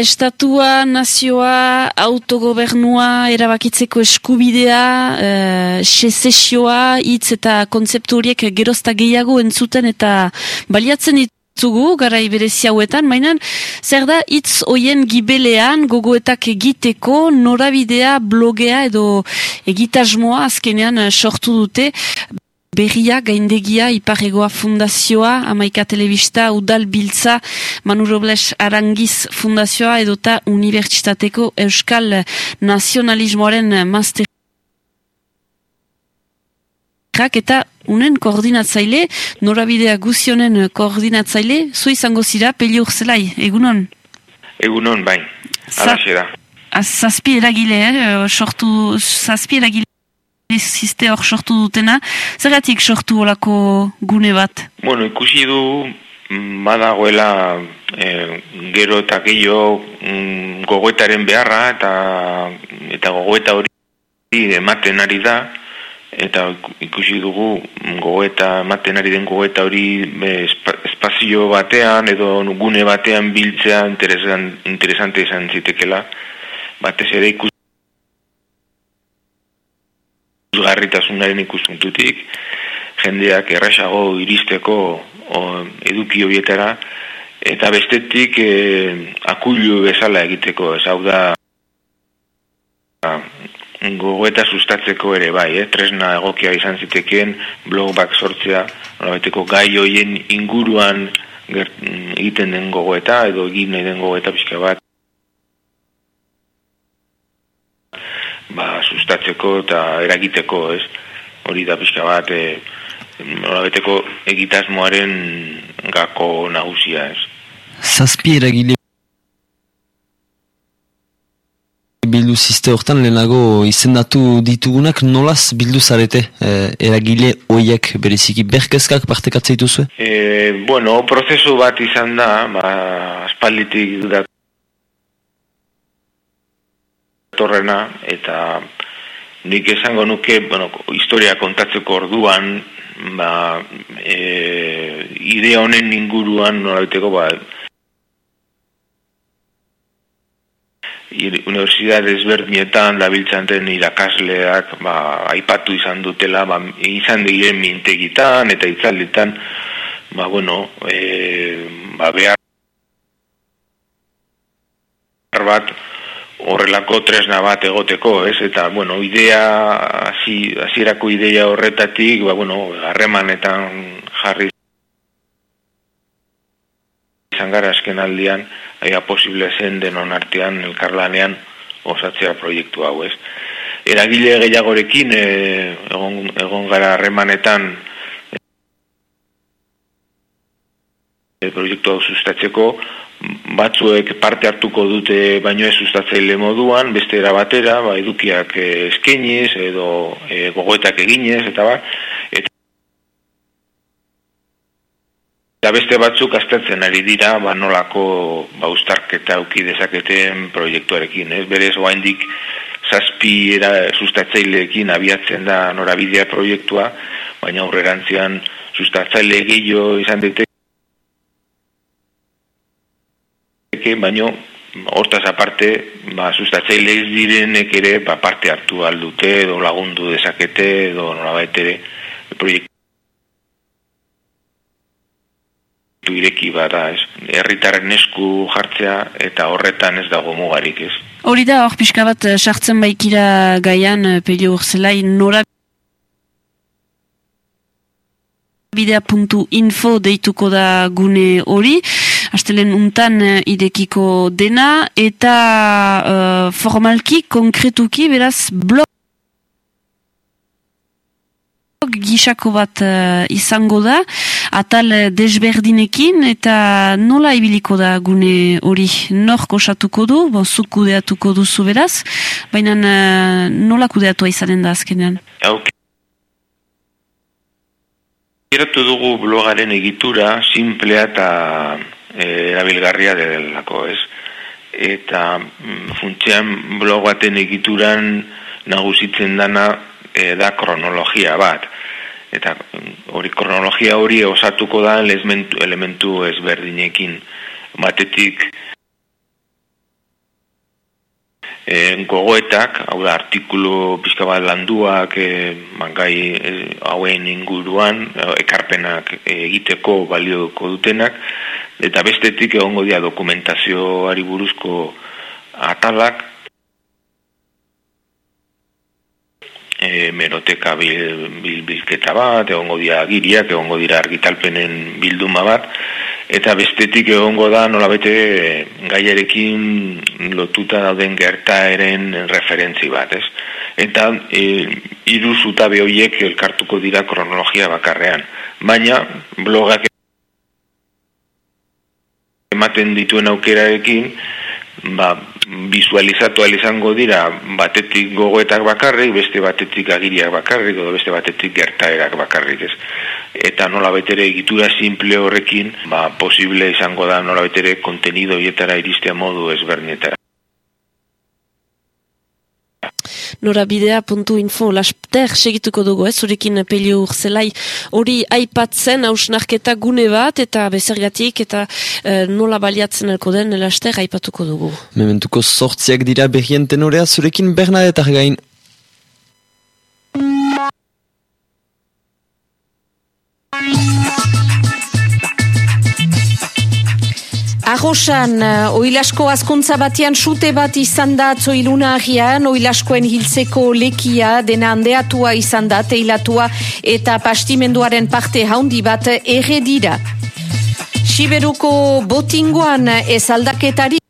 estatua, nazioa, autogobernua, erabakitzeko eskubidea, uh, sesesioa, hitz eta kontzeptu horiek gerozta gehiago entzuten eta baliatzen ditugu, garai berezi hauetan, mainan, zer da hitz hoien gibelean gogoetak egiteko norabidea, blogea edo egitasmoa azkenean sortu dute, berria, gaindegia, iparegoa fundazioa, amaika telebista, udal biltza, Manu Robles Arangiz fundazioa, edota Unibertsitateko Euskal Nazionalismoaren master eta unen koordinatzaile, norabidea guzionen koordinatzaile, zu izango zira, peli urzelai, egunon? Egunon, bai, alaxe da. Zazpi eragile, eh? sortu, zazpi eragile ziste hor sortu dutena, zergatik sortu olako gune bat? Bueno, ikusi du mm, badagoela e, gero eta gehiago mm, gogoetaren beharra eta eta gogoeta hori ematen ari da. Eta ikusi dugu mm, gogoeta ematen ari den gogoeta hori espazio batean edo gune batean biltzea interesante izan zitekela batez ere ikusi garritasunaren ikuspuntutik, jendeak errasago iristeko o, eduki horietara, eta bestetik e, akullu bezala egiteko, ez hau da gogoeta sustatzeko ere bai, eh? tresna egokia izan zitekeen blog bak sortzea, nolabeteko gai hoien inguruan egiten den gogoeta, edo egin nahi den gogoeta pixka bat, ba, sustatzeko eta eragiteko, ez? Hori da pixka bat, e, beteko egitasmoaren gako nagusia, ez? Zazpi eragile bildu ziste hortan lehenago izendatu ditugunak nolaz bildu zarete e, eragile oiek bereziki berkezkak partekatze dituzue? E, bueno, prozesu bat izan da, ba, aspalditik dudak torrena eta nik esango nuke bueno, historia kontatzeko orduan ba, e, idea honen inguruan norabiteko ba, Universidad ezberdinetan dabiltzan den irakasleak ba, aipatu izan dutela ba, izan diren mintegitan eta itzaldetan ba, bueno, e, ba, behar bat horrelako tresna bat egoteko, ez? Eta, bueno, idea, hasierako idea horretatik, ba, bueno, harremanetan jarri izan gara azken aldian, aia posible zen denon artean, elkarlanean, osatzea proiektu hau, ez? Eragile gehiagorekin, e, egon, egon gara harremanetan, e, proiektu hau sustatzeko, batzuek parte hartuko dute baino ez sustatzaile moduan, beste era batera, ba, edukiak eh, eskeniz edo e, gogoetak eginez, eta ba, eta eta beste batzuk aztertzen ari dira, ba, nolako ba, ustarketa auki dezaketen proiektuarekin, ez? Berez, oaindik zazpi era sustatzaileekin abiatzen da norabidea proiektua, baina aurrerantzian sustatzaile gehiago izan dute daiteke, baino hortaz aparte, ba, sustatzaile direnek ere ba, parte hartu aldute, edo lagundu dezakete, edo nolabait ere proiektu ireki bada, ez? Herritarren esku jartzea eta horretan ez dago mugarik, ez? Hori da, hor pixka bat eh, sartzen baikira gaian eh, pelio urzelai nora bidea.info deituko da gune hori astelen untan uh, idekiko dena, eta uh, formalki, konkretuki, beraz, blog gisako bat uh, izango da, atal desberdinekin, eta nola ibiliko da gune hori nor kosatuko du, bo, zuk kudeatuko duzu beraz, baina uh, nola kudeatu izanen da azkenean? Okay. Geratu dugu blogaren egitura, simplea eta Eh, erabilgarria delako, ez? Eta mm, funtzean blog baten egituran nagusitzen dana e, da kronologia bat. Eta mm, hori kronologia hori osatuko da elementu, elementu ezberdinekin. Batetik e, gogoetak, hau da, artikulu pixka bat landuak e, mangai e, hauen inguruan, ekarpenak egiteko balioko dutenak, eta bestetik egongo dira dokumentazioari buruzko atalak, e, meroteka bil, bil, bilketa bat, egongo dira giriak, egongo dira argitalpenen bilduma bat, eta bestetik egongo da nola bete gaiarekin lotuta dauden gertaeren referentzi bat, ez? Eta e, iru zutabe horiek elkartuko dira kronologia bakarrean. Baina blogak ematen dituen aukerarekin, ba, visualizatu izango dira batetik gogoetak bakarrik, beste batetik agiriak bakarrik, edo beste batetik gertaerak bakarrik, ez? Eta nola betere egitura simple horrekin, ba, posible izango da nola betere kontenido hietara iristea modu ezberdinetara. norabidea.info laster segituko dugu, ez, zurekin pelio urzelai hori aipatzen hausnarketa gune bat eta bezergatik eta e, nola baliatzen elko den laster aipatuko dugu. Mementuko sortziak dira behien tenorea zurekin Bernadetar gain. Arrosan, uh, oilasko azkuntza batian sute bat izan da zoiluna ahian, oilaskoen hiltzeko lekia dena handeatua izan da, teilatua eta pastimenduaren parte haundi bat erredira. Siberuko botingoan ez aldaketari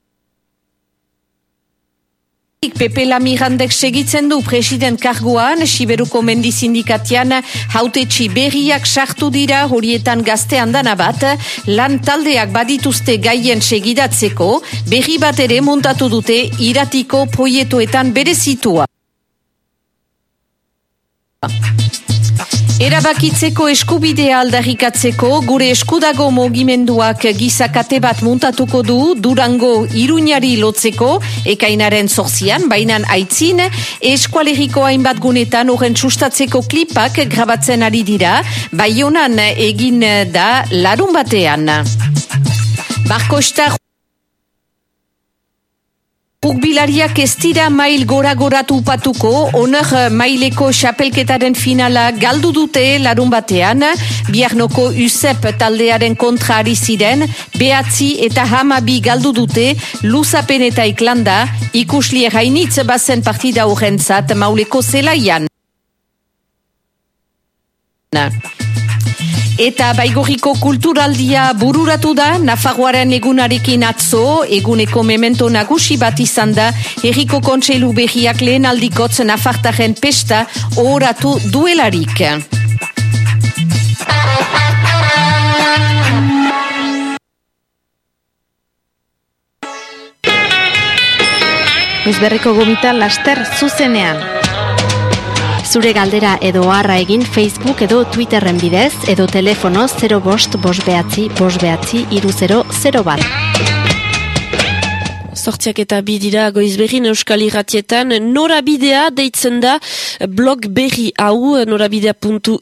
Pepe Lamirandek segitzen du president karguan, Siberuko mendi sindikatian hautetxi berriak sartu dira horietan gaztean dana bat, lan taldeak badituzte gaien segidatzeko, berri bat ere montatu dute iratiko proietoetan berezitua. Erabakitzeko eskubidea aldarrikatzeko gure eskudago mogimenduak gizakate bat muntatuko du Durango iruñari lotzeko ekainaren zorzian, bainan aitzin eskualeriko hainbat gunetan horren sustatzeko klipak grabatzen ari dira, baionan egin da larun batean. Barko Rugbilariak ez dira mail gora goratu upatuko, oner maileko xapelketaren finala galdu dute larun batean, biarnoko USEP taldearen kontra ari ziren, behatzi eta hamabi galdu dute, luzapen eta iklanda, ikuslie hainitz bazen partida horrentzat mauleko zelaian. Eta baigoriko kulturaldia bururatu da, Nafarroaren egunarekin atzo, eguneko memento nagusi bat izan da, erriko kontseilu behiak lehen aldikotz Nafartaren pesta oratu duelarik. Bezberriko gomita laster zuzenean. Zure galdera edo harra egin Facebook edo Twitterren bidez edo telefono 0 bost bost behatzi bost behatzi iru 0 0 bat. Zortziak eta bidira goizberrin euskal irratietan norabidea deitzen da blog berri hau norabidea.eu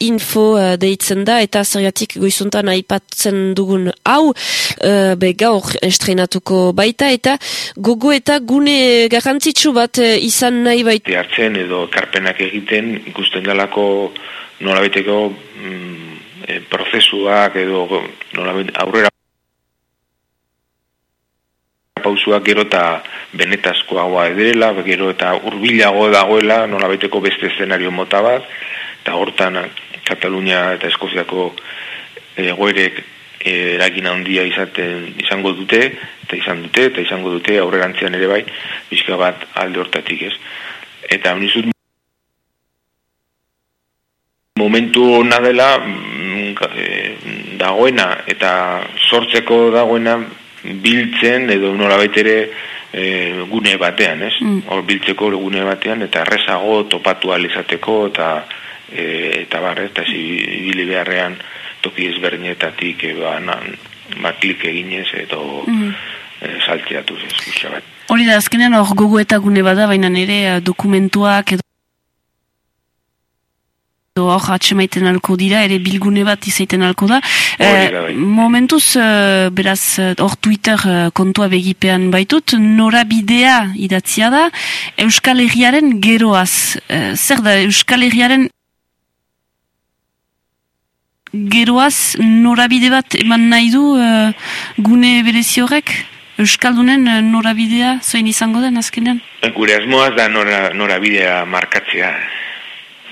info uh, deitzen da eta zergatik goizuntan aipatzen dugun hau uh, gaur estrenatuko baita eta gogo eta gune garrantzitsu bat uh, izan nahi baita. Hartzen edo karpenak egiten ikusten dalako nolabeteko mm, prozesuak edo nolabet, aurrera pausuak gero eta benetazkoagoa edirela, gero eta urbilago dagoela nolabeteko beste eszenario mota bat, eta hortan Katalunia eta Eskoziako egoerek eh, eragin handia izaten izango dute eta izan dute eta izango dute aurrerantzean ere bai bizka bat alde hortatik ez eta unizut momentu hona dela mm, eh, dagoena eta sortzeko dagoena biltzen edo nola baitere e, gune batean, ez? Mm. Hor biltzeko gune batean eta errezago topatu alizateko eta e, eta bar, eta zibili beharrean toki ezberdinetatik e, ba, ba, klik eginez edo mm. e, saltzeatu bat. Hori da, azkenean hor gogo eta gune bada, baina nire dokumentuak edo hor atxemaiten alko dira, ere bilgune bat izaiten alko da. Da, bai. momentuz, eh, beraz, eh, hor Twitter eh, kontua begipean baitut, norabidea idatzia da, Euskal Herriaren geroaz. Eh, zer da, Euskal Herriaren geroaz norabide bat eman nahi du eh, gune berezi horrek? Euskaldunen eh, norabidea zoin izango den azkenean? Gure asmoaz da nora, norabidea markatzea.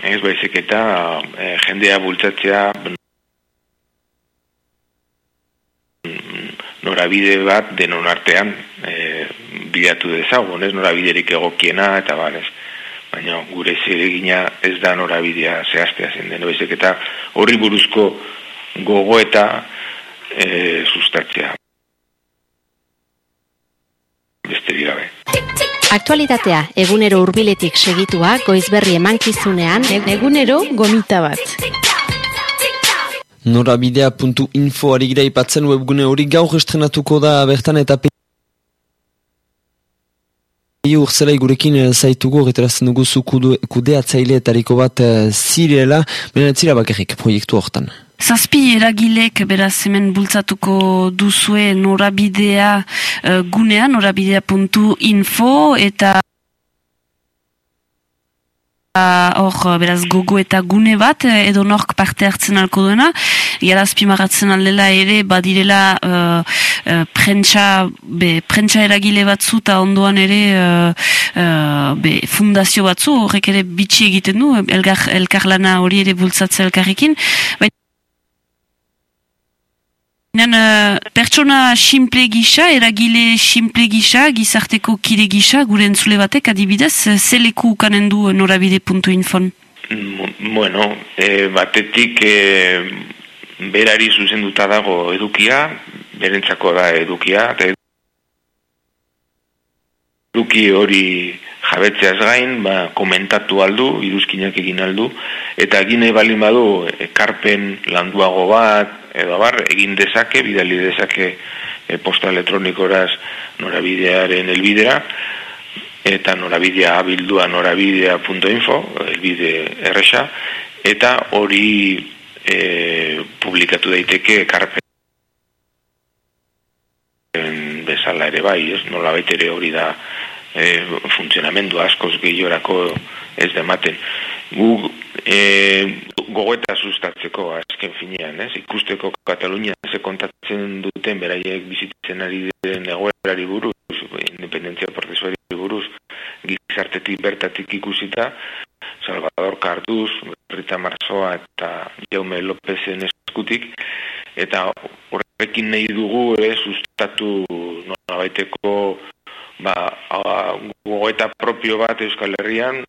Ez baizik eta eh, jendea bultzatzea norabide bat denon artean eh, bilatu dezagun, ez norabiderik egokiena eta bar, ez. Baina gure zeregina ez da norabidea zehaztea zen den, baizik eta horri buruzko gogoeta eh, sustatzea. Besterik gabe. Aktualitatea egunero hurbiletik segitua goizberri emankizunean egunero gomita bat. Norabidea.info ari gira ipatzen webgune hori gaur estrenatuko da bertan eta pe urzela gurekin eh, zaitugu horretarazten dugu zu kudeatzaileetariko bat eh, zirela, baina zira bakarrik proiektu hortan. Zazpi eragilek beraz hemen bultzatuko duzue norabidea eh, gunea, norabidea.info eta hor beraz gogo eta gune bat edo nork parte hartzen alko duena jarazpi maratzen aldela ere badirela uh, uh, prentsa, be, prentsa eragile batzu eta ondoan ere uh, uh, be, fundazio batzu horrek ere bitxi egiten du elgar, elkarlana hori ere bultzatzea elkarrekin baina Baina, uh, pertsona simple gisa, eragile simple gisa, gizarteko kide gisa, gure entzule batek adibidez, eh, ze leku ukanen du norabide.infon? Mm, Bueno, e, batetik e, berari zuzenduta dago edukia, berentzako da edukia, eta eduki hori jabetzeaz gain, ba, komentatu aldu, iruzkinak egin aldu, eta egin nahi baldin badu ekarpen landuago bat, edo bar, egin dezake, bidali dezake e, posta elektronikoraz norabidearen elbidera, eta norabidea abildua norabidea.info, elbide erresa, eta hori e, publikatu daiteke ekarpen bezala ere bai, ez nola ere hori da e, funtzionamendu askoz gehiorako ez dematen. Gu e, gogoeta sustatzeko azken finean, ez? Ikusteko Katalunia ze kontatzen duten beraiek bizitzen ari den egoerari buruz, independentzia prozesuari buruz, gizartetik bertatik ikusita, Salvador Carduz, Rita Marzoa eta Jaume Lopezen eskutik, eta horrekin nahi dugu ere sustatu nolabaiteko ba, gogoeta propio bat Euskal Herrian,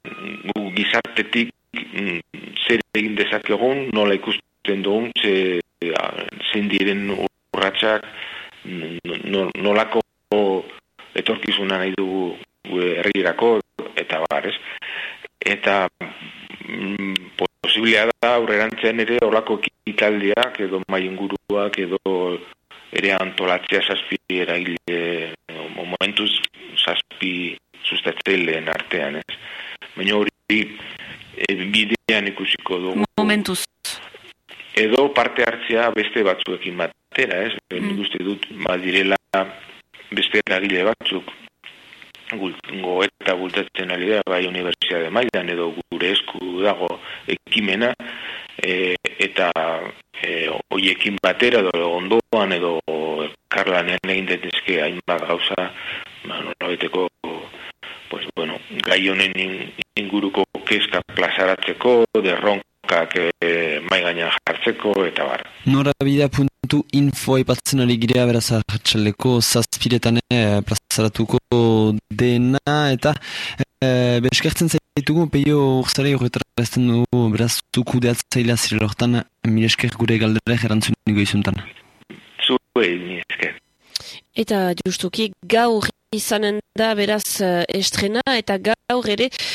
gu gizartetik mm, zer egin dezakegun, nola ikusten dugun, ze, zein diren urratxak, no- nolako etorkizuna nahi dugu herrirako, eta bar, ez? Eta mm, posiblea da aurrerantzean ere olako ekitaldiak edo mai inguruak edo ere antolatzea zazpi eragile momentuz zazpi sustatzeileen artean, ez? Baina hori e, bidean ikusiko dugu. Momentuz. Edo parte hartzea beste batzuekin batera, ez? Mm. Uste dut, badirela beste eragile batzuk go eta bultatzen ari da, bai Universidade mailan edo gure esku dago ekimena, e, eta e, hoiekin batera edo ondoan edo karlanean egin daitezke hainbat gauza, ba, nolabeteko pues, bueno, gai honen in- inguruko kezka plazaratzeko, derronkak e, mai gainean jartzeko, eta bar. Norabidea.info aipatzen ari girea beraz atxaleko zazpiretan eh, plazaratuko dena eta eh, beskertzen zaitugu peio urzare horretarazten dugu beraz zu kudeatzailea zirela hortan mire esker gure galdera erantzun nigo izuntan. Zuei, ni esker. Eta justuki gaur izanen da beraz eh, estrena eta gaur ere